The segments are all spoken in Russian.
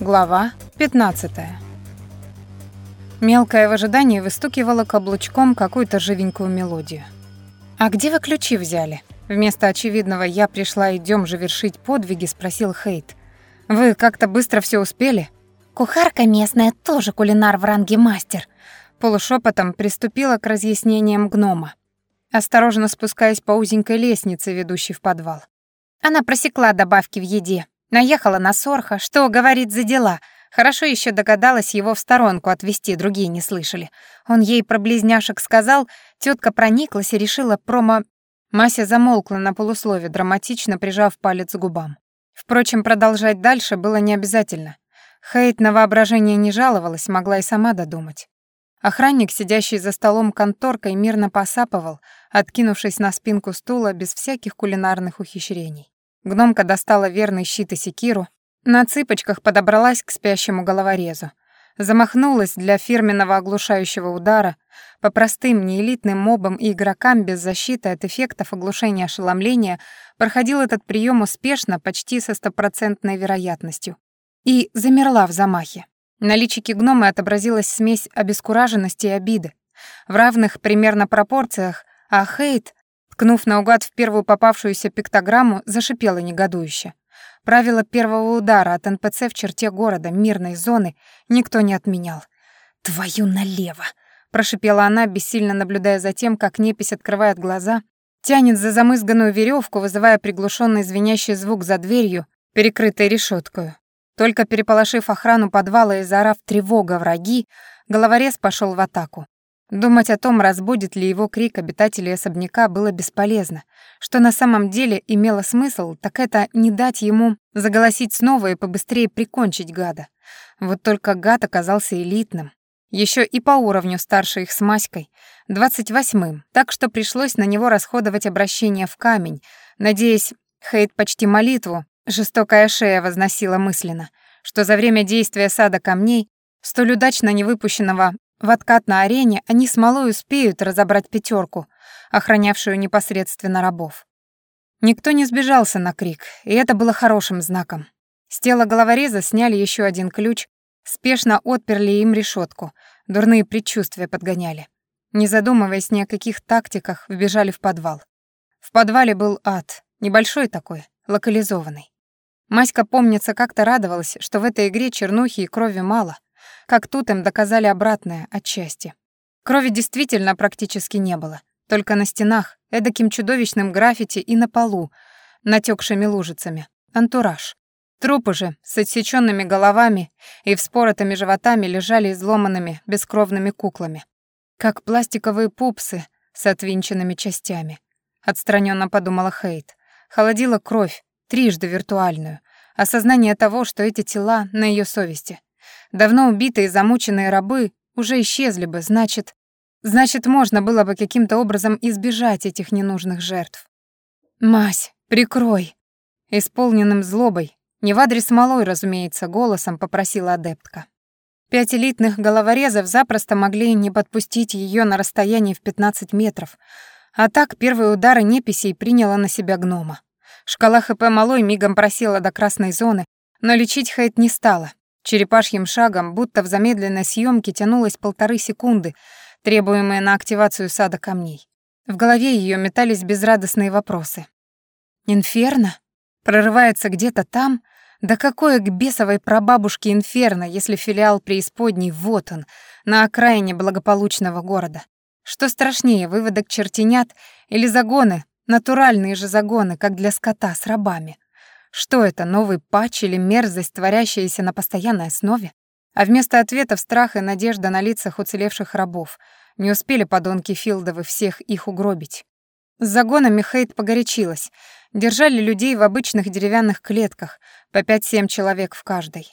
Глава 15. Мелкое в ожидании выстукивало каблучком какую-то живенькую мелодию. «А где вы ключи взяли?» Вместо очевидного «я пришла, идем же вершить подвиги» спросил Хейт. «Вы как-то быстро все успели?» «Кухарка местная тоже кулинар в ранге мастер», полушепотом приступила к разъяснениям гнома, осторожно спускаясь по узенькой лестнице, ведущей в подвал. Она просекла добавки в еде, Наехала на Сорха, что говорит за дела. Хорошо еще догадалась его в сторонку отвести, другие не слышали. Он ей про близняшек сказал, тетка прониклась и решила промо... Мася замолкла на полуслове, драматично прижав палец к губам. Впрочем, продолжать дальше было не обязательно. Хейт на воображение не жаловалась, могла и сама додумать. Охранник, сидящий за столом конторкой, мирно посапывал, откинувшись на спинку стула без всяких кулинарных ухищрений. Гномка достала верный щит и секиру, на цыпочках подобралась к спящему головорезу. Замахнулась для фирменного оглушающего удара. По простым, неэлитным мобам и игрокам без защиты от эффектов оглушения ошеломления проходил этот прием успешно, почти со стопроцентной вероятностью. И замерла в замахе. На личике гнома отобразилась смесь обескураженности и обиды. В равных примерно пропорциях, а Хейт Ткнув наугад в первую попавшуюся пиктограмму, зашипела негодующе. Правило первого удара от НПЦ в черте города, мирной зоны, никто не отменял. «Твою налево!» — прошипела она, бессильно наблюдая за тем, как непись открывает глаза, тянет за замызганную веревку, вызывая приглушенный звенящий звук за дверью, перекрытой решеткой. Только переполошив охрану подвала и заорав «тревога, враги», головорез пошел в атаку. Думать о том, разбудит ли его крик обитателей особняка, было бесполезно. Что на самом деле имело смысл, так это не дать ему заголосить снова и побыстрее прикончить гада. Вот только гад оказался элитным. Еще и по уровню старше их с Маськой, двадцать восьмым, так что пришлось на него расходовать обращение в камень, надеясь, Хейт почти молитву, жестокая шея возносила мысленно, что за время действия сада камней столь удачно не выпущенного в откат на арене они с Малой успеют разобрать пятерку, охранявшую непосредственно рабов. Никто не сбежался на крик, и это было хорошим знаком. С тела головореза сняли еще один ключ, спешно отперли им решетку, дурные предчувствия подгоняли. Не задумываясь ни о каких тактиках, вбежали в подвал. В подвале был ад, небольшой такой, локализованный. Маська, помнится, как-то радовалась, что в этой игре чернухи и крови мало, как тут им доказали обратное отчасти. Крови действительно практически не было. Только на стенах, эдаким чудовищным граффити и на полу, натекшими лужицами. Антураж. Трупы же с отсеченными головами и вспоротыми животами лежали изломанными, бескровными куклами. Как пластиковые пупсы с отвинченными частями. Отстраненно подумала Хейт. Холодила кровь, трижды виртуальную. Осознание того, что эти тела на ее совести. Давно убитые замученные рабы уже исчезли бы, значит... Значит, можно было бы каким-то образом избежать этих ненужных жертв. «Мась, прикрой!» Исполненным злобой, не в адрес малой, разумеется, голосом попросила адептка. Пять элитных головорезов запросто могли не подпустить ее на расстоянии в 15 метров, а так первые удары неписей приняла на себя гнома. Шкала ХП малой мигом просела до красной зоны, но лечить Хейт не стала, Черепашьим шагом, будто в замедленной съемке, тянулось полторы секунды, требуемые на активацию сада камней. В голове ее метались безрадостные вопросы. «Инферно? Прорывается где-то там? Да какое к бесовой прабабушке инферно, если филиал преисподней вот он, на окраине благополучного города? Что страшнее, выводок чертенят или загоны, натуральные же загоны, как для скота с рабами?» Что это, новый патч или мерзость, творящаяся на постоянной основе? А вместо ответов страх и надежда на лицах уцелевших рабов. Не успели подонки Филдовы всех их угробить. С загонами Хейт погорячилась. Держали людей в обычных деревянных клетках, по пять-семь человек в каждой.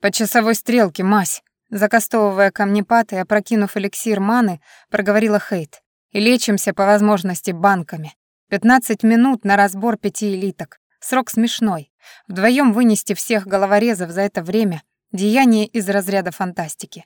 «По часовой стрелке, мась!» Закастовывая камнепад и опрокинув эликсир маны, проговорила Хейт. «И лечимся, по возможности, банками. Пятнадцать минут на разбор пяти элиток. Срок смешной. Вдвоем вынести всех головорезов за это время — деяние из разряда фантастики.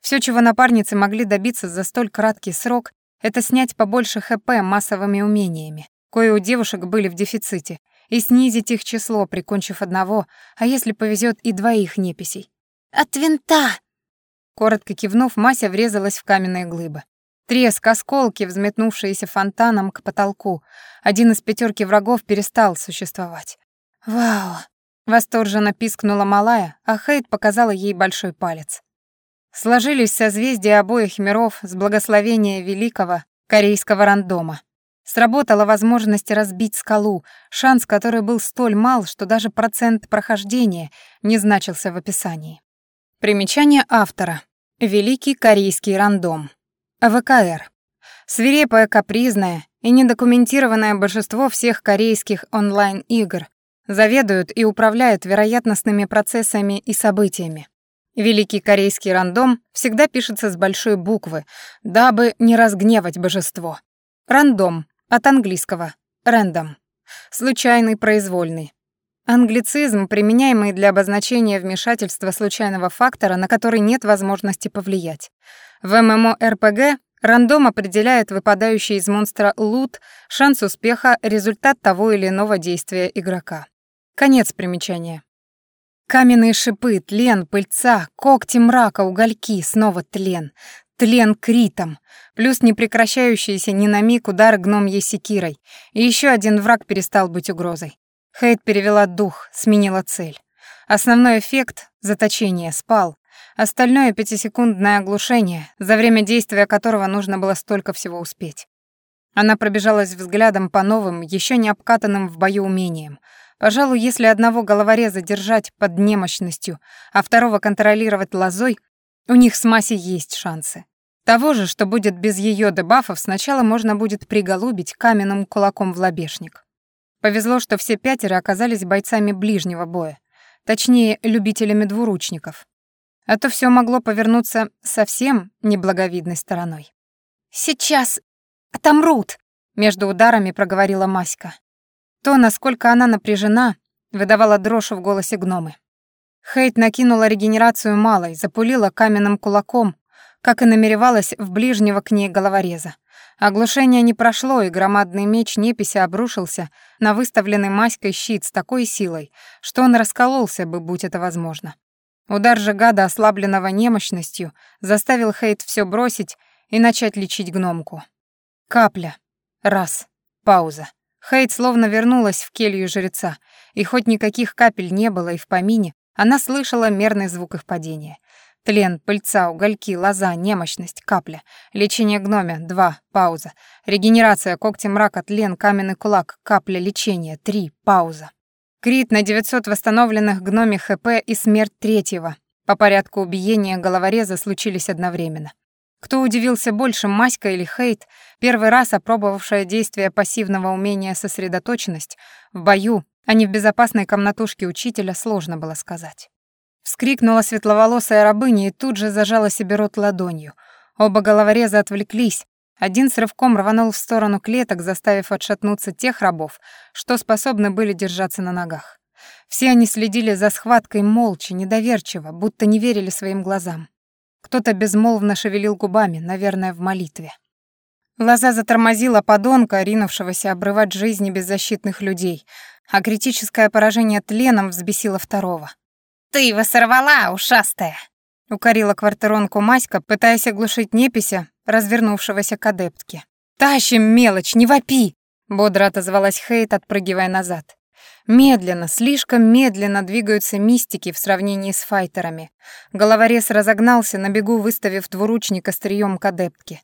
Все, чего напарницы могли добиться за столь краткий срок, это снять побольше ХП массовыми умениями, кое у девушек были в дефиците, и снизить их число, прикончив одного, а если повезет и двоих неписей. «От винта!» Коротко кивнув, Мася врезалась в каменные глыбы. Треск, осколки, взметнувшиеся фонтаном к потолку. Один из пятерки врагов перестал существовать. «Вау!» — восторженно пискнула малая, а Хейт показала ей большой палец. Сложились созвездия обоих миров с благословения великого корейского рандома. Сработала возможность разбить скалу, шанс который был столь мал, что даже процент прохождения не значился в описании. Примечание автора. Великий корейский рандом. ВКР. Свирепое, капризное и недокументированное большинство всех корейских онлайн-игр заведуют и управляют вероятностными процессами и событиями. Великий корейский рандом всегда пишется с большой буквы, дабы не разгневать божество. Рандом от английского random. Случайный, произвольный. Англицизм, применяемый для обозначения вмешательства случайного фактора, на который нет возможности повлиять. В ММО-РПГ рандом определяет выпадающий из монстра лут, шанс успеха, результат того или иного действия игрока. Конец примечания. Каменные шипы, тлен, пыльца, когти мрака, угольки, снова тлен. Тлен критом, плюс непрекращающиеся ни на миг удары гномьей секирой. И еще один враг перестал быть угрозой. Хейт перевела дух, сменила цель. Основной эффект — заточение — спал, Остальное — пятисекундное оглушение, за время действия которого нужно было столько всего успеть. Она пробежалась взглядом по новым, еще не обкатанным в бою умениям. Пожалуй, если одного головореза держать под немощностью, а второго контролировать лозой, у них с Масей есть шансы. Того же, что будет без ее дебафов, сначала можно будет приголубить каменным кулаком в лобешник. Повезло, что все пятеро оказались бойцами ближнего боя, точнее, любителями двуручников а то все могло повернуться совсем неблаговидной стороной. «Сейчас отомрут!» — между ударами проговорила Маська. То, насколько она напряжена, выдавала дрожь в голосе гномы. Хейт накинула регенерацию малой, запулила каменным кулаком, как и намеревалась в ближнего к ней головореза. Оглушение не прошло, и громадный меч неписи обрушился на выставленный Маськой щит с такой силой, что он раскололся бы, будь это возможно. Удар же гада, ослабленного немощностью, заставил Хейт все бросить и начать лечить гномку. Капля. Раз. Пауза. Хейт словно вернулась в келью жреца, и хоть никаких капель не было и в помине, она слышала мерный звук их падения. Тлен, пыльца, угольки, лоза, немощность, капля. Лечение гномя, два, пауза. Регенерация, когти мрака, тлен, каменный кулак, капля, лечение, три, пауза. Крит на 900 восстановленных гноме ХП и смерть третьего. По порядку убиения головореза случились одновременно. Кто удивился больше, Маська или Хейт, первый раз опробовавшая действие пассивного умения сосредоточенность, в бою, а не в безопасной комнатушке учителя, сложно было сказать. Вскрикнула светловолосая рабыня и тут же зажала себе рот ладонью. Оба головореза отвлеклись, один с рывком рванул в сторону клеток, заставив отшатнуться тех рабов, что способны были держаться на ногах. Все они следили за схваткой молча, недоверчиво, будто не верили своим глазам. Кто-то безмолвно шевелил губами, наверное, в молитве. Лоза затормозила подонка, ринувшегося обрывать жизни беззащитных людей, а критическое поражение тленом взбесило второго. «Ты его сорвала, ушастая!» — укорила квартиронку Маська, пытаясь оглушить непися, развернувшегося к адептке. «Тащим мелочь, не вопи!» — бодро отозвалась Хейт, отпрыгивая назад. Медленно, слишком медленно двигаются мистики в сравнении с файтерами. Головорез разогнался, на бегу выставив двуручник острием к адептке.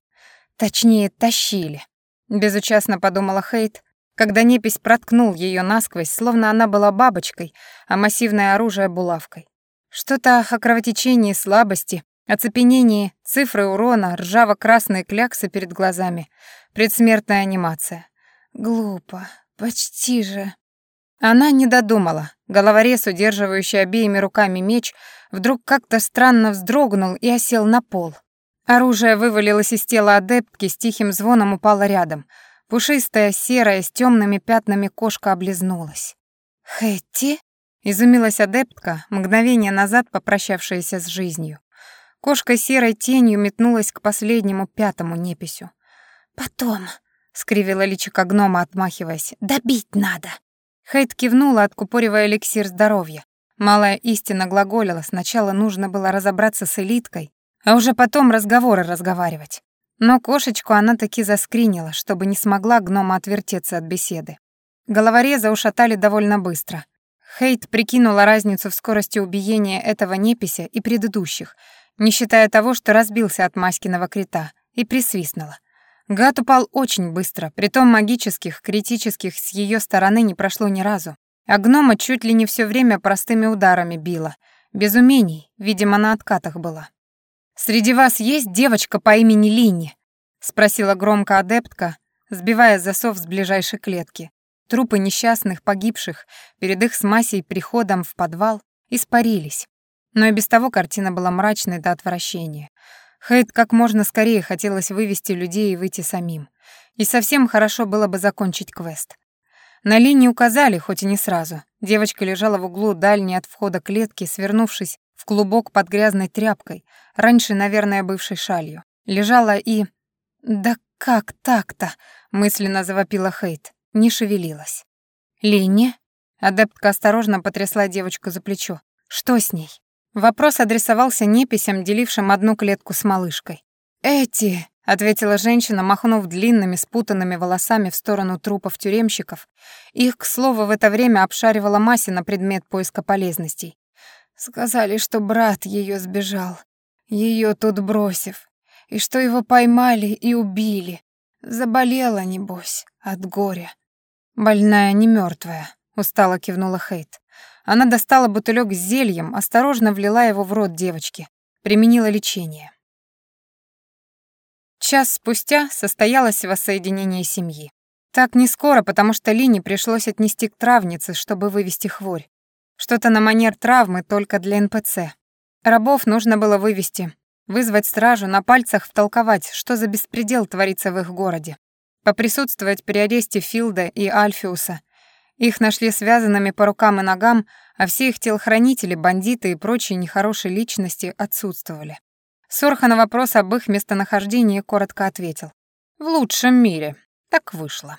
Точнее, тащили. Безучастно подумала Хейт, когда непись проткнул ее насквозь, словно она была бабочкой, а массивное оружие — булавкой. Что-то о кровотечении, слабости, Оцепенение, цифры урона, ржаво-красные кляксы перед глазами, предсмертная анимация. Глупо, почти же. Она не додумала. Головорез, удерживающий обеими руками меч, вдруг как-то странно вздрогнул и осел на пол. Оружие вывалилось из тела адептки, с тихим звоном упало рядом. Пушистая, серая, с темными пятнами кошка облизнулась. «Хэтти?» — изумилась адептка, мгновение назад попрощавшаяся с жизнью. Кошка серой тенью метнулась к последнему пятому неписю. «Потом», — скривила личико гнома, отмахиваясь, — «добить надо». Хейт кивнула, откупоривая эликсир здоровья. Малая истина глаголила, сначала нужно было разобраться с элиткой, а уже потом разговоры разговаривать. Но кошечку она таки заскринила, чтобы не смогла гнома отвертеться от беседы. Головореза ушатали довольно быстро. Хейт прикинула разницу в скорости убиения этого непися и предыдущих, не считая того, что разбился от Маськиного крита, и присвистнула. Гад упал очень быстро, притом магических, критических с ее стороны не прошло ни разу. А гнома чуть ли не все время простыми ударами била. Без умений, видимо, на откатах была. «Среди вас есть девочка по имени Линни?» — спросила громко адептка, сбивая засов с ближайшей клетки. Трупы несчастных, погибших, перед их с Масей приходом в подвал, испарились. Но и без того картина была мрачной до отвращения. Хейт как можно скорее хотелось вывести людей и выйти самим. И совсем хорошо было бы закончить квест. На линии указали, хоть и не сразу. Девочка лежала в углу дальней от входа клетки, свернувшись в клубок под грязной тряпкой, раньше, наверное, бывшей шалью. Лежала и... «Да как так-то?» — мысленно завопила Хейт. Не шевелилась. «Линни?» — адептка осторожно потрясла девочку за плечо. «Что с ней?» Вопрос адресовался неписям, делившим одну клетку с малышкой. «Эти!» — ответила женщина, махнув длинными спутанными волосами в сторону трупов тюремщиков. Их, к слову, в это время обшаривала Мася на предмет поиска полезностей. Сказали, что брат ее сбежал, ее тут бросив, и что его поймали и убили. Заболела, небось, от горя. Больная, не мертвая, устало кивнула Хейт. Она достала бутылек с зельем, осторожно влила его в рот девочки, применила лечение. Час спустя состоялось воссоединение семьи. Так не скоро, потому что Лине пришлось отнести к травнице, чтобы вывести хворь. Что-то на манер травмы только для НПЦ. Рабов нужно было вывести, вызвать стражу, на пальцах втолковать, что за беспредел творится в их городе. Поприсутствовать при аресте Филда и Альфиуса. Их нашли связанными по рукам и ногам, а все их телохранители, бандиты и прочие нехорошие личности отсутствовали. Сорха на вопрос об их местонахождении коротко ответил. «В лучшем мире. Так вышло».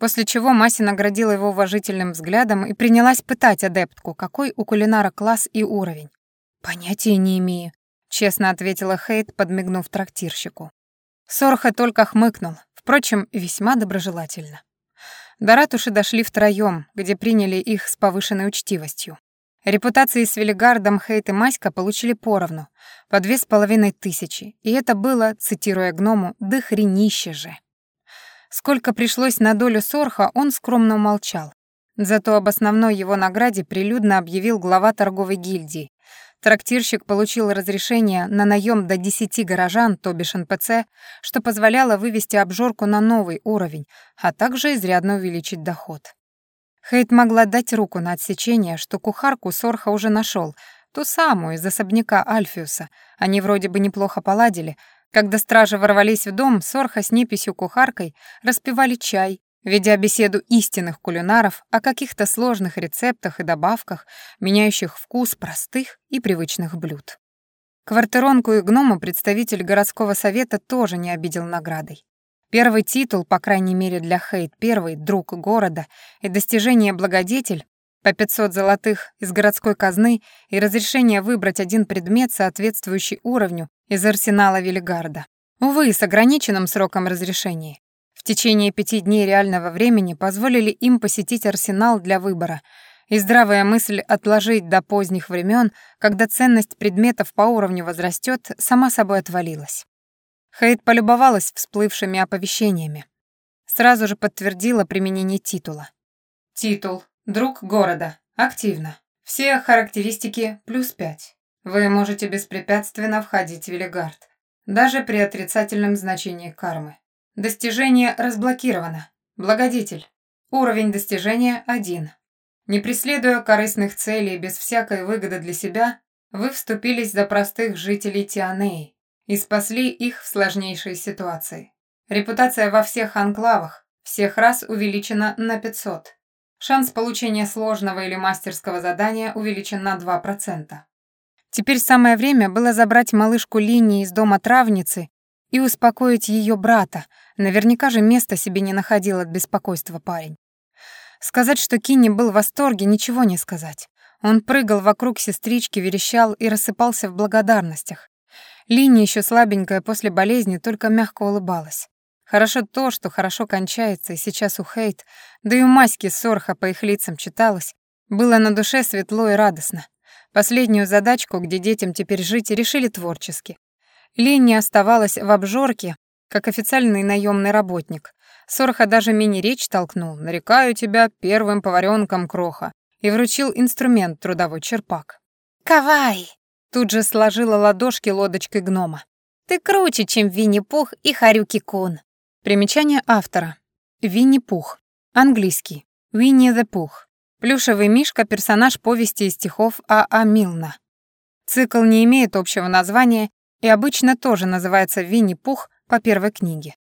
После чего Мася наградила его уважительным взглядом и принялась пытать адептку, какой у кулинара класс и уровень. «Понятия не имею», — честно ответила Хейт, подмигнув трактирщику. Сорха только хмыкнул, впрочем, весьма доброжелательно. До ратуши дошли втроём, где приняли их с повышенной учтивостью. Репутации с Велигардом Хейт и Маська получили поровну, по две с половиной тысячи, и это было, цитируя гному, «дохренище же». Сколько пришлось на долю Сорха, он скромно умолчал. Зато об основной его награде прилюдно объявил глава торговой гильдии. Трактирщик получил разрешение на наем до 10 горожан, то бишь НПЦ, что позволяло вывести обжорку на новый уровень, а также изрядно увеличить доход. Хейт могла дать руку на отсечение, что кухарку Сорха уже нашел, ту самую из особняка Альфиуса. Они вроде бы неплохо поладили, когда стражи ворвались в дом, Сорха с неписью кухаркой распивали чай, ведя беседу истинных кулинаров о каких-то сложных рецептах и добавках, меняющих вкус простых и привычных блюд. Квартиронку и гному представитель городского совета тоже не обидел наградой. Первый титул, по крайней мере для Хейт, первый друг города и достижение благодетель по 500 золотых из городской казны и разрешение выбрать один предмет, соответствующий уровню из арсенала Велигарда. Увы, с ограниченным сроком разрешения. В течение пяти дней реального времени позволили им посетить арсенал для выбора, и здравая мысль отложить до поздних времен, когда ценность предметов по уровню возрастет, сама собой отвалилась. Хейт полюбовалась всплывшими оповещениями. Сразу же подтвердила применение титула. Титул Друг города. Активно. Все характеристики плюс пять. Вы можете беспрепятственно входить в Велигард. Даже при отрицательном значении кармы. Достижение разблокировано. Благодетель. Уровень достижения 1. Не преследуя корыстных целей без всякой выгоды для себя, вы вступились за простых жителей Тианеи и спасли их в сложнейшей ситуации. Репутация во всех анклавах, всех раз увеличена на 500. Шанс получения сложного или мастерского задания увеличен на 2%. Теперь самое время было забрать малышку Линии из дома травницы и успокоить ее брата, наверняка же места себе не находил от беспокойства парень. Сказать, что Кинни был в восторге, ничего не сказать. Он прыгал вокруг сестрички, верещал и рассыпался в благодарностях. Линия еще слабенькая после болезни, только мягко улыбалась. Хорошо то, что хорошо кончается, и сейчас у Хейт, да и у Маськи Сорха по их лицам читалось, было на душе светло и радостно. Последнюю задачку, где детям теперь жить, решили творчески. Линия оставалась в обжорке, как официальный наемный работник. Сорха даже мини-речь толкнул, нарекаю тебя первым поваренком кроха, и вручил инструмент трудовой черпак. «Кавай!» Тут же сложила ладошки лодочкой гнома. «Ты круче, чем Винни-Пух и Харюки-Кун!» Примечание автора. Винни-Пух. Английский. Винни the Пух. Плюшевый мишка — персонаж повести и стихов А.А. А Милна. Цикл не имеет общего названия и обычно тоже называется «Винни-Пух» по первой книге.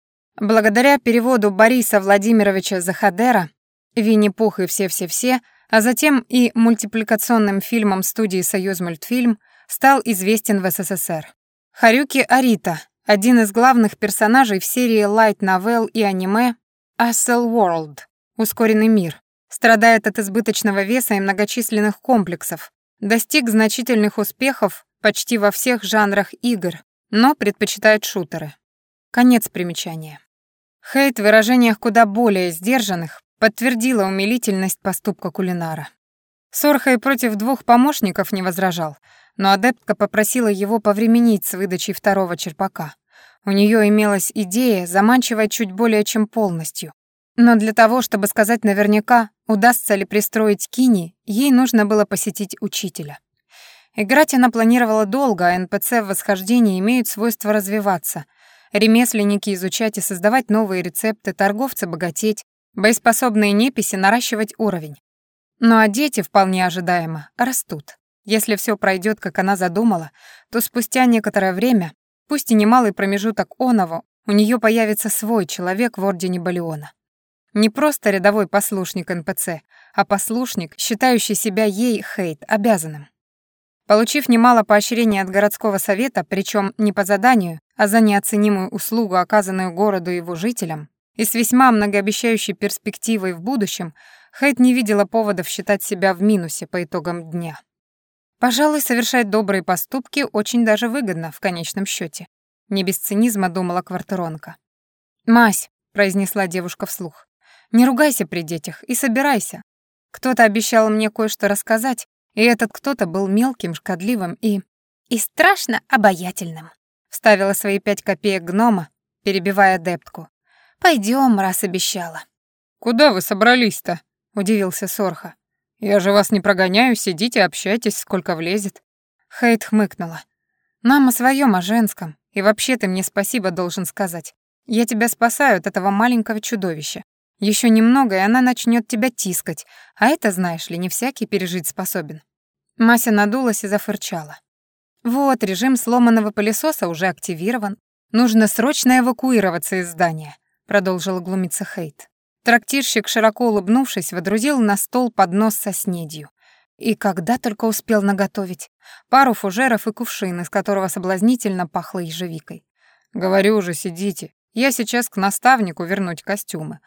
Благодаря переводу Бориса Владимировича Захадера «Винни-Пух и все-все-все», а затем и мультипликационным фильмом студии «Союз мультфильм» стал известен в СССР. Харюки Арита один из главных персонажей в серии лайт-новелл и аниме Ascel World — Ускоренный мир, страдает от избыточного веса и многочисленных комплексов, достиг значительных успехов почти во всех жанрах игр, но предпочитает шутеры. Конец примечания. Хейт в выражениях куда более сдержанных подтвердила умилительность поступка кулинара. Сорхай против двух помощников не возражал, но адептка попросила его повременить с выдачей второго черпака. У нее имелась идея, заманчивая чуть более чем полностью. Но для того, чтобы сказать наверняка, удастся ли пристроить Кини, ей нужно было посетить учителя. Играть она планировала долго, а НПЦ в восхождении имеют свойство развиваться. Ремесленники изучать и создавать новые рецепты, торговцы богатеть, боеспособные неписи наращивать уровень. Ну а дети, вполне ожидаемо, растут. Если все пройдет, как она задумала, то спустя некоторое время, пусть и немалый промежуток оного, у нее появится свой человек в Ордене Балиона. Не просто рядовой послушник НПЦ, а послушник, считающий себя ей, Хейт, обязанным. Получив немало поощрений от городского совета, причем не по заданию, а за неоценимую услугу, оказанную городу и его жителям, и с весьма многообещающей перспективой в будущем, Хейт не видела поводов считать себя в минусе по итогам дня. Пожалуй, совершать добрые поступки очень даже выгодно в конечном счете. Не без цинизма думала квартиронка. «Мась», — произнесла девушка вслух, — «не ругайся при детях и собирайся. Кто-то обещал мне кое-что рассказать, и этот кто-то был мелким, шкодливым и... и страшно обаятельным», — вставила свои пять копеек гнома, перебивая адептку. Пойдем, раз обещала». «Куда вы собрались-то?» — удивился Сорха. «Я же вас не прогоняю, сидите, общайтесь, сколько влезет». Хейт хмыкнула. «Нам о своем, о женском. И вообще ты мне спасибо должен сказать. Я тебя спасаю от этого маленького чудовища. Еще немного, и она начнет тебя тискать, а это, знаешь ли, не всякий пережить способен». Мася надулась и зафырчала. «Вот, режим сломанного пылесоса уже активирован. Нужно срочно эвакуироваться из здания», — продолжил глумиться Хейт. Трактирщик, широко улыбнувшись, водрузил на стол поднос со снедью. И когда только успел наготовить. Пару фужеров и кувшин, из которого соблазнительно пахло ежевикой. «Говорю же, сидите. Я сейчас к наставнику вернуть костюмы.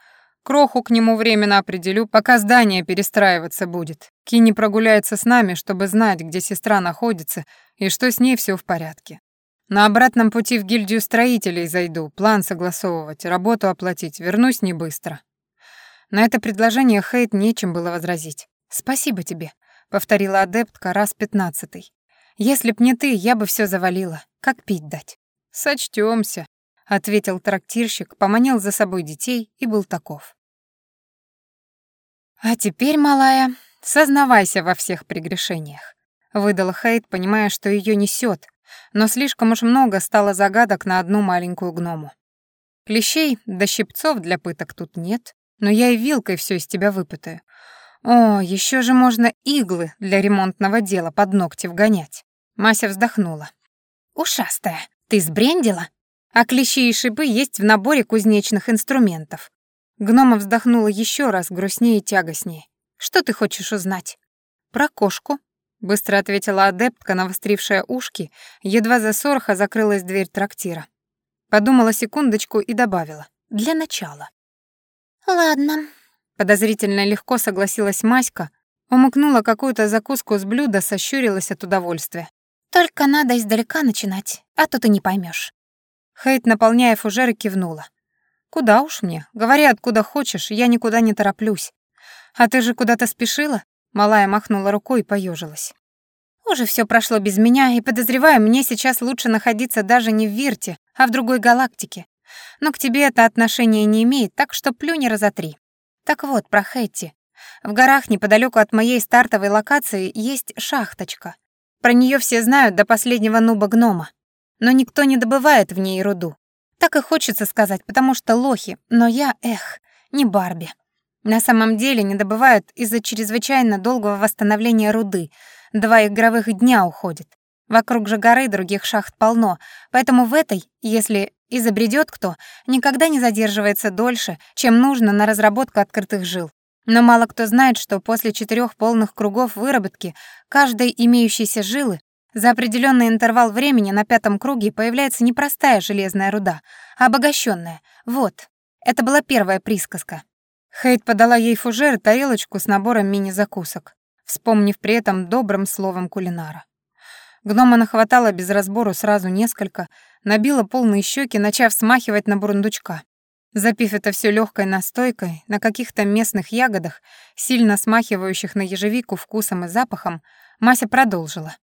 Кроху к нему временно определю, пока здание перестраиваться будет. Кини прогуляется с нами, чтобы знать, где сестра находится и что с ней все в порядке. На обратном пути в гильдию строителей зайду, план согласовывать, работу оплатить, вернусь не быстро. На это предложение Хейт нечем было возразить. «Спасибо тебе», — повторила адептка раз пятнадцатый. «Если б не ты, я бы все завалила. Как пить дать?» «Сочтёмся», — ответил трактирщик, поманил за собой детей и был таков. «А теперь, малая, сознавайся во всех прегрешениях», — выдала Хейт, понимая, что ее несет, но слишком уж много стало загадок на одну маленькую гному. Клещей да щипцов для пыток тут нет, но я и вилкой все из тебя выпытаю. О, еще же можно иглы для ремонтного дела под ногти вгонять. Мася вздохнула. Ушастая, ты сбрендила? А клещи и шипы есть в наборе кузнечных инструментов. Гнома вздохнула еще раз, грустнее и тягостнее. Что ты хочешь узнать? Про кошку, быстро ответила адептка, навострившая ушки, едва за сорха закрылась дверь трактира. Подумала секундочку и добавила: "Для начала". «Ладно». Подозрительно легко согласилась Маська, умыкнула какую-то закуску с блюда, сощурилась от удовольствия. «Только надо издалека начинать, а то ты не поймешь. Хейт, наполняя фужеры, кивнула. «Куда уж мне? Говори, откуда хочешь, я никуда не тороплюсь. А ты же куда-то спешила?» Малая махнула рукой и поежилась. Уже все прошло без меня, и, подозреваю, мне сейчас лучше находиться даже не в Вирте, а в другой галактике. Но к тебе это отношение не имеет, так что плюнь и разотри. Так вот, про Хэтти. В горах неподалеку от моей стартовой локации есть шахточка. Про нее все знают до последнего нуба-гнома. Но никто не добывает в ней руду. Так и хочется сказать, потому что лохи, но я, эх, не Барби. На самом деле не добывают из-за чрезвычайно долгого восстановления руды. Два игровых дня уходит. Вокруг же горы других шахт полно, поэтому в этой, если изобретет кто, никогда не задерживается дольше, чем нужно на разработку открытых жил. Но мало кто знает, что после четырех полных кругов выработки каждой имеющейся жилы за определенный интервал времени на пятом круге появляется не простая железная руда, а обогащенная. Вот, это была первая присказка. Хейт подала ей фужер и тарелочку с набором мини-закусок, вспомнив при этом добрым словом кулинара. Гнома нахватала без разбору сразу несколько, набила полные щеки, начав смахивать на бурундучка. Запив это все легкой настойкой на каких-то местных ягодах, сильно смахивающих на ежевику вкусом и запахом, Мася продолжила.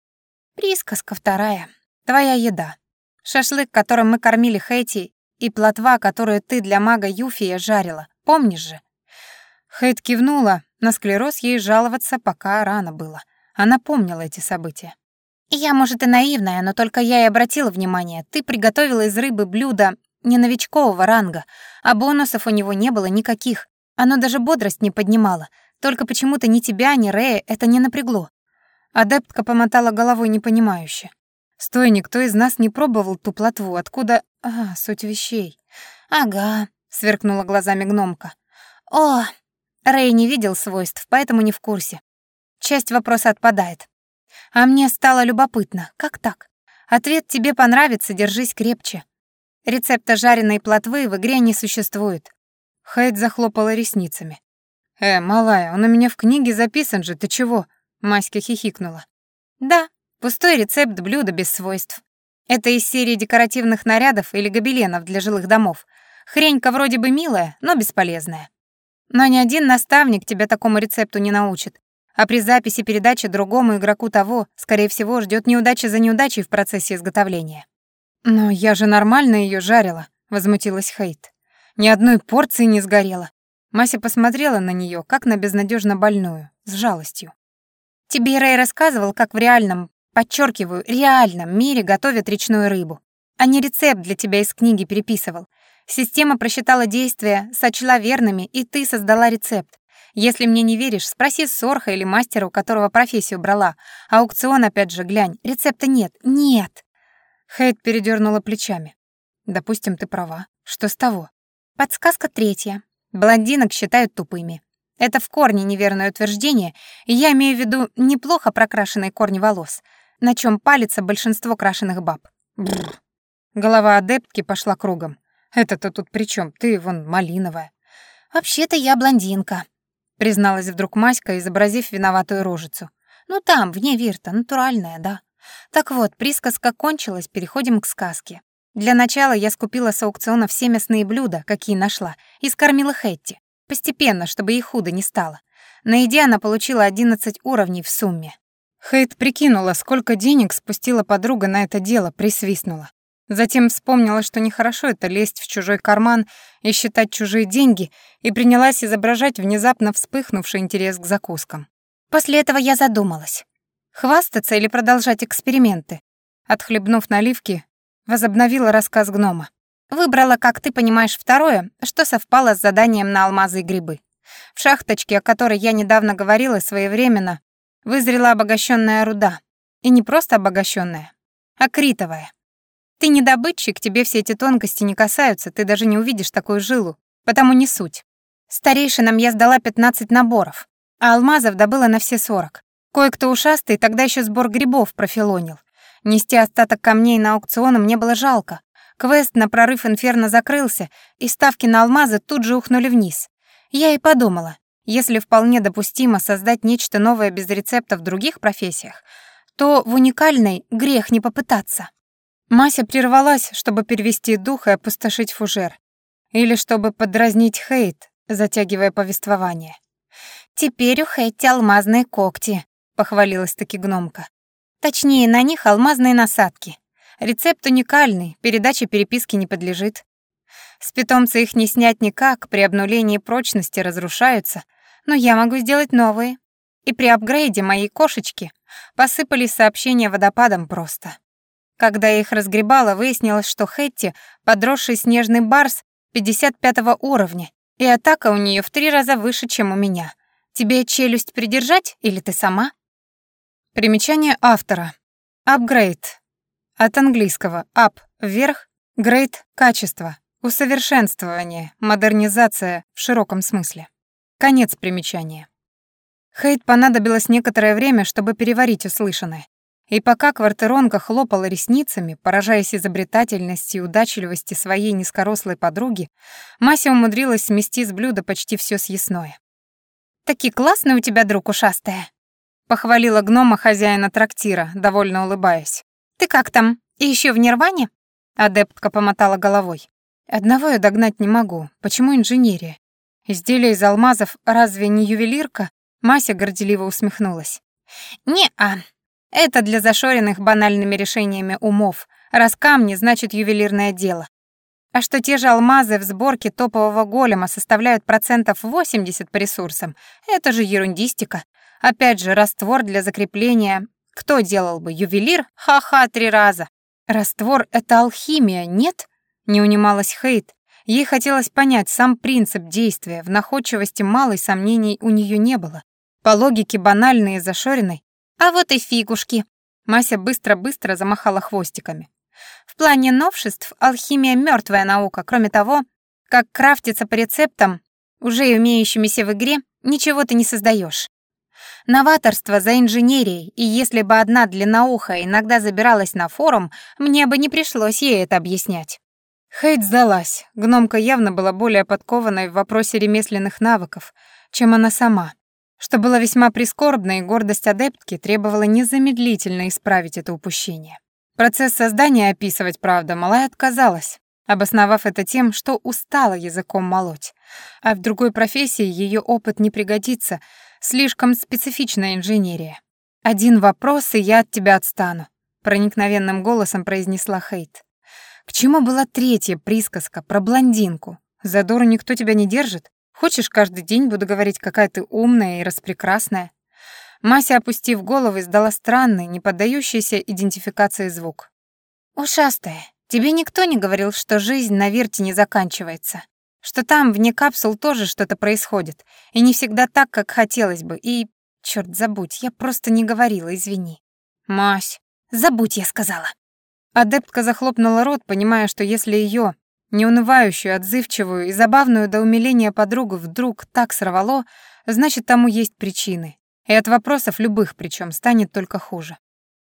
«Присказка вторая. Твоя еда. Шашлык, которым мы кормили Хэти, и плотва, которую ты для мага Юфия жарила. Помнишь же?» Хейт кивнула, на склероз ей жаловаться пока рано было. Она помнила эти события. «Я, может, и наивная, но только я и обратила внимание. Ты приготовила из рыбы блюдо не новичкового ранга, а бонусов у него не было никаких. Оно даже бодрость не поднимало. Только почему-то ни тебя, ни Рея это не напрягло». Адептка помотала головой непонимающе. «Стой, никто из нас не пробовал ту плотву. Откуда... А, суть вещей». «Ага», — сверкнула глазами гномка. «О, Рэй не видел свойств, поэтому не в курсе. Часть вопроса отпадает. А мне стало любопытно, как так? Ответ тебе понравится, держись крепче. Рецепта жареной плотвы в игре не существует. Хайд захлопала ресницами. «Э, малая, он у меня в книге записан же, ты чего?» Маська хихикнула. «Да, пустой рецепт блюда без свойств. Это из серии декоративных нарядов или гобеленов для жилых домов. Хренька вроде бы милая, но бесполезная. Но ни один наставник тебя такому рецепту не научит. А при записи передачи другому игроку того, скорее всего, ждет неудача за неудачей в процессе изготовления. «Но я же нормально ее жарила», — возмутилась Хейт. «Ни одной порции не сгорела». Мася посмотрела на нее, как на безнадежно больную, с жалостью. «Тебе Рэй рассказывал, как в реальном, подчеркиваю, реальном мире готовят речную рыбу, а не рецепт для тебя из книги переписывал. Система просчитала действия, сочла верными, и ты создала рецепт. Если мне не веришь, спроси Сорха или мастера, у которого профессию брала. Аукцион опять же глянь. Рецепта нет. Нет. Хейт передернула плечами. Допустим, ты права. Что с того? Подсказка третья. Блондинок считают тупыми. Это в корне неверное утверждение, и я имею в виду неплохо прокрашенные корни волос, на чем палится большинство крашеных баб. Бррр. Голова адептки пошла кругом. Это-то тут при чем? Ты вон малиновая. Вообще-то я блондинка, призналась вдруг Маська, изобразив виноватую рожицу. Ну там, вне Вирта, натуральная, да. Так вот, присказка кончилась, переходим к сказке. Для начала я скупила с аукциона все мясные блюда, какие нашла, и скормила Хэтти. Постепенно, чтобы ей худо не стало. На еде она получила 11 уровней в сумме. Хейт прикинула, сколько денег спустила подруга на это дело, присвистнула. Затем вспомнила, что нехорошо это лезть в чужой карман и считать чужие деньги, и принялась изображать внезапно вспыхнувший интерес к закускам. После этого я задумалась. Хвастаться или продолжать эксперименты? Отхлебнув наливки, возобновила рассказ гнома. Выбрала, как ты понимаешь, второе, что совпало с заданием на алмазы и грибы. В шахточке, о которой я недавно говорила своевременно, вызрела обогащенная руда. И не просто обогащенная, а критовая. Ты не добытчик, тебе все эти тонкости не касаются, ты даже не увидишь такую жилу, потому не суть. Старейшинам я сдала 15 наборов, а алмазов добыла на все 40. Кое-кто ушастый тогда еще сбор грибов профилонил. Нести остаток камней на аукцион мне было жалко. Квест на прорыв инферно закрылся, и ставки на алмазы тут же ухнули вниз. Я и подумала, Если вполне допустимо создать нечто новое без рецепта в других профессиях, то в уникальной грех не попытаться. Мася прервалась, чтобы перевести дух и опустошить фужер. Или чтобы подразнить Хейт, затягивая повествование. «Теперь у Хейти алмазные когти», — похвалилась таки гномка. «Точнее, на них алмазные насадки. Рецепт уникальный, передача переписки не подлежит. С питомца их не снять никак, при обнулении прочности разрушаются, но я могу сделать новые. И при апгрейде моей кошечки посыпались сообщения водопадом просто. Когда я их разгребала, выяснилось, что Хэтти — подросший снежный барс 55 уровня, и атака у нее в три раза выше, чем у меня. Тебе челюсть придержать или ты сама? Примечание автора. Апгрейд. От английского up — вверх, grade — качество, усовершенствование, модернизация в широком смысле. Конец примечания. Хейт понадобилось некоторое время, чтобы переварить услышанное. И пока квартиронка хлопала ресницами, поражаясь изобретательности и удачливости своей низкорослой подруги, Мася умудрилась смести с блюда почти все съестное. «Таки классный у тебя друг ушастая», — похвалила гнома хозяина трактира, довольно улыбаясь. «Ты как там? И еще в Нирване?» Адептка помотала головой. «Одного я догнать не могу. Почему инженерия? Изделие из алмазов разве не ювелирка?» Мася горделиво усмехнулась. «Не-а, это для зашоренных банальными решениями умов, раз камни значит ювелирное дело. А что те же алмазы в сборке топового голема составляют процентов 80 по ресурсам, это же ерундистика. Опять же, раствор для закрепления. Кто делал бы? Ювелир? Ха-ха, три раза. Раствор — это алхимия, нет? Не унималась Хейт. Ей хотелось понять сам принцип действия, в находчивости малой сомнений у нее не было. По логике банальной и зашоренной, а вот и фигушки. Мася быстро-быстро замахала хвостиками. В плане новшеств алхимия мертвая наука, кроме того, как крафтиться по рецептам, уже имеющимися в игре, ничего ты не создаешь. Новаторство за инженерией, и если бы одна длинноухая иногда забиралась на форум, мне бы не пришлось ей это объяснять. Хейт сдалась. Гномка явно была более подкованной в вопросе ремесленных навыков, чем она сама что было весьма прискорбно, и гордость адептки требовала незамедлительно исправить это упущение. Процесс создания описывать, правда, Малая отказалась, обосновав это тем, что устала языком молоть, а в другой профессии ее опыт не пригодится, слишком специфичная инженерия. «Один вопрос, и я от тебя отстану», — проникновенным голосом произнесла Хейт. «К чему была третья присказка про блондинку? За дуру никто тебя не держит? Хочешь, каждый день буду говорить, какая ты умная и распрекрасная?» Мася, опустив голову, издала странный, не поддающийся идентификации звук. «Ушастая, тебе никто не говорил, что жизнь на Вирте не заканчивается, что там, вне капсул, тоже что-то происходит, и не всегда так, как хотелось бы, и... Чёрт, забудь, я просто не говорила, извини». «Мась, забудь, я сказала». Адептка захлопнула рот, понимая, что если её Неунывающую, отзывчивую и забавную до умиления подругу вдруг так сорвало, значит, тому есть причины. И от вопросов любых причем станет только хуже.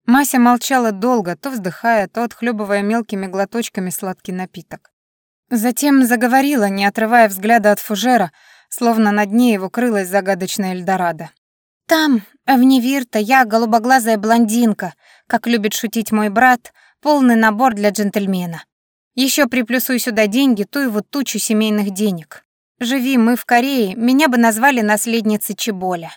Мася молчала долго, то вздыхая, то отхлебывая мелкими глоточками сладкий напиток. Затем заговорила, не отрывая взгляда от фужера, словно на дне его крылась загадочная Эльдорадо. «Там, в Невирта, я голубоглазая блондинка, как любит шутить мой брат, полный набор для джентльмена. Еще приплюсуй сюда деньги, ту вот тучу семейных денег. Живи мы в Корее, меня бы назвали наследницей Чеболя.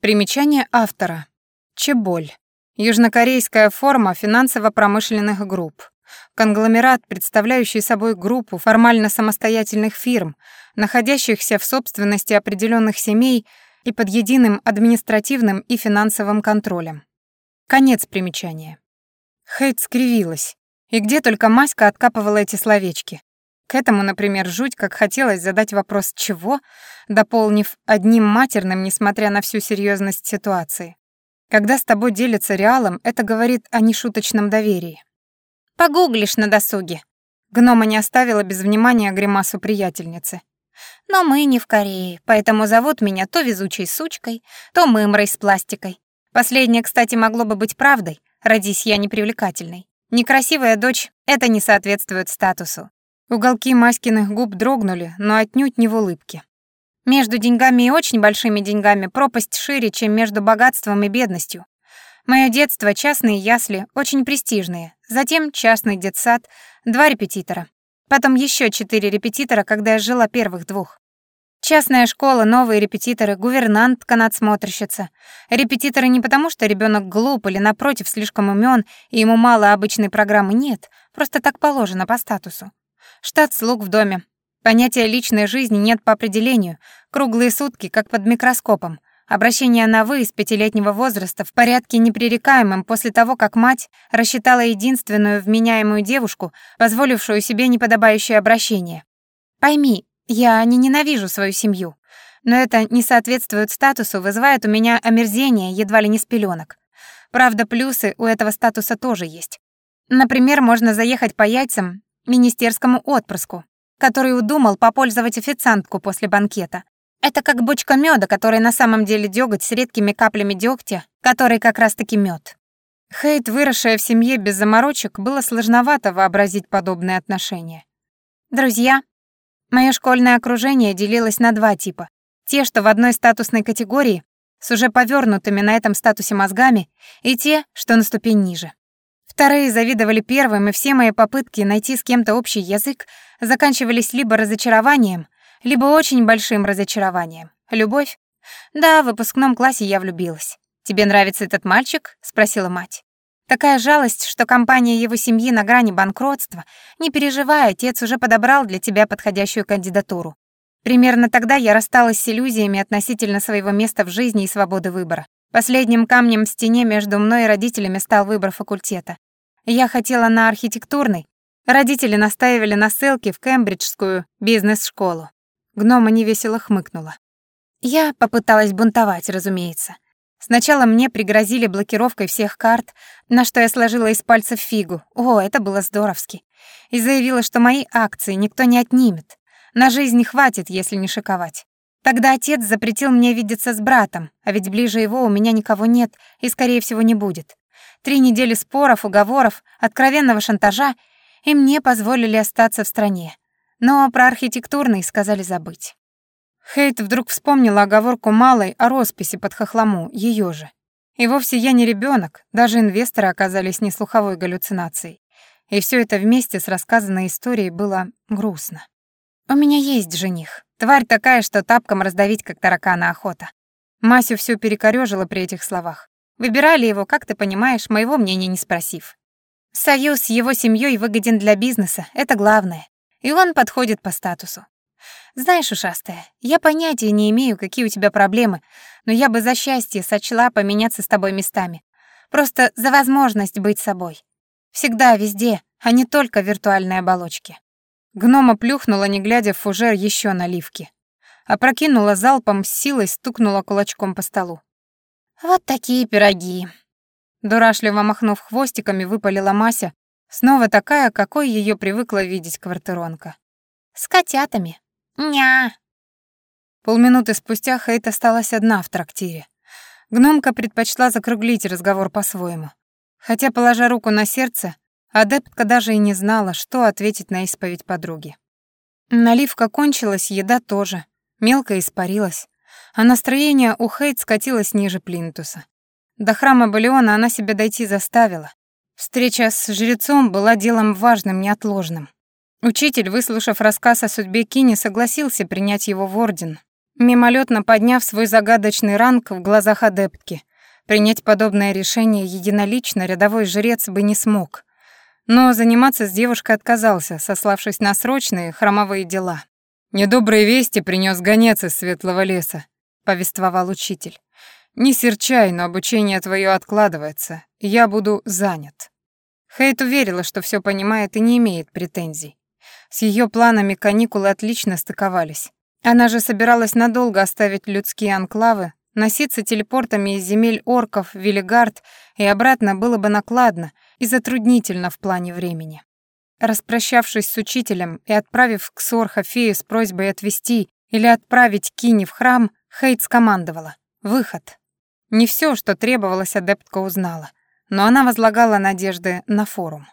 Примечание автора. Чеболь. Южнокорейская форма финансово-промышленных групп. Конгломерат, представляющий собой группу формально самостоятельных фирм, находящихся в собственности определенных семей и под единым административным и финансовым контролем. Конец примечания. Хейт скривилась. И где только Маська откапывала эти словечки. К этому, например, жуть как хотелось задать вопрос «чего?», дополнив одним матерным, несмотря на всю серьезность ситуации. Когда с тобой делятся реалом, это говорит о нешуточном доверии. «Погуглишь на досуге». Гнома не оставила без внимания гримасу приятельницы. «Но мы не в Корее, поэтому зовут меня то везучей сучкой, то мымрой с пластикой. Последнее, кстати, могло бы быть правдой, родись я непривлекательной. Некрасивая дочь — это не соответствует статусу. Уголки Маськиных губ дрогнули, но отнюдь не в улыбке. Между деньгами и очень большими деньгами пропасть шире, чем между богатством и бедностью. Мое детство — частные ясли, очень престижные. Затем частный детсад, два репетитора. Потом еще четыре репетитора, когда я жила первых двух. Частная школа, новые репетиторы, гувернантка, надсмотрщица. Репетиторы не потому, что ребенок глуп или, напротив, слишком умен и ему мало обычной программы, нет. Просто так положено по статусу. Штат слуг в доме. Понятия личной жизни нет по определению. Круглые сутки, как под микроскопом. Обращение на «вы» с пятилетнего возраста в порядке непререкаемом после того, как мать рассчитала единственную вменяемую девушку, позволившую себе неподобающее обращение. Пойми, я не ненавижу свою семью, но это не соответствует статусу, вызывает у меня омерзение едва ли не с пеленок. Правда, плюсы у этого статуса тоже есть. Например, можно заехать по яйцам министерскому отпрыску, который удумал попользовать официантку после банкета. Это как бочка меда, которая на самом деле дёготь с редкими каплями дегтя, который как раз-таки мед. Хейт, выросшая в семье без заморочек, было сложновато вообразить подобные отношения. Друзья. Мое школьное окружение делилось на два типа. Те, что в одной статусной категории, с уже повернутыми на этом статусе мозгами, и те, что на ступень ниже. Вторые завидовали первым, и все мои попытки найти с кем-то общий язык заканчивались либо разочарованием, либо очень большим разочарованием. Любовь? Да, в выпускном классе я влюбилась. «Тебе нравится этот мальчик?» — спросила мать. Такая жалость, что компания его семьи на грани банкротства. Не переживай, отец уже подобрал для тебя подходящую кандидатуру. Примерно тогда я рассталась с иллюзиями относительно своего места в жизни и свободы выбора. Последним камнем в стене между мной и родителями стал выбор факультета. Я хотела на архитектурный. Родители настаивали на ссылке в Кембриджскую бизнес-школу. Гнома невесело хмыкнула. Я попыталась бунтовать, разумеется. Сначала мне пригрозили блокировкой всех карт, на что я сложила из пальцев фигу. О, это было здоровски. И заявила, что мои акции никто не отнимет. На жизнь хватит, если не шиковать. Тогда отец запретил мне видеться с братом, а ведь ближе его у меня никого нет и, скорее всего, не будет. Три недели споров, уговоров, откровенного шантажа, и мне позволили остаться в стране. Но про архитектурный сказали забыть. Хейт вдруг вспомнила оговорку малой о росписи под хохлому, ее же. И вовсе я не ребенок, даже инвесторы оказались не слуховой галлюцинацией. И все это вместе с рассказанной историей было грустно. У меня есть жених. Тварь такая, что тапком раздавить, как таракана охота. Масю все перекорёжило при этих словах. Выбирали его, как ты понимаешь, моего мнения не спросив. Союз с его семьей выгоден для бизнеса, это главное и он подходит по статусу. Знаешь, ушастая, я понятия не имею, какие у тебя проблемы, но я бы за счастье сочла поменяться с тобой местами. Просто за возможность быть собой. Всегда, везде, а не только в виртуальной оболочке. Гнома плюхнула, не глядя в фужер еще наливки. Опрокинула залпом, с силой стукнула кулачком по столу. «Вот такие пироги!» Дурашливо махнув хвостиками, выпалила Мася, Снова такая, какой ее привыкла видеть квартиронка. «С котятами. Ня!» Полминуты спустя Хейт осталась одна в трактире. Гномка предпочла закруглить разговор по-своему. Хотя, положа руку на сердце, адептка даже и не знала, что ответить на исповедь подруги. Наливка кончилась, еда тоже. Мелко испарилась. А настроение у Хейт скатилось ниже плинтуса. До храма Балиона она себя дойти заставила. Встреча с жрецом была делом важным, неотложным. Учитель, выслушав рассказ о судьбе Кини, согласился принять его в орден, мимолетно подняв свой загадочный ранг в глазах адептки. Принять подобное решение единолично рядовой жрец бы не смог. Но заниматься с девушкой отказался, сославшись на срочные хромовые дела. «Недобрые вести принес гонец из Светлого леса», — повествовал учитель. «Не серчай, но обучение твое откладывается, я буду занят». Хейт уверила, что все понимает и не имеет претензий. С ее планами каникулы отлично стыковались. Она же собиралась надолго оставить людские анклавы, носиться телепортами из земель орков в Велигард и обратно было бы накладно и затруднительно в плане времени. Распрощавшись с учителем и отправив к Сорха фею с просьбой отвезти или отправить Кини в храм, Хейт скомандовала «Выход». Не все, что требовалось, адептка узнала, но она возлагала надежды на форум.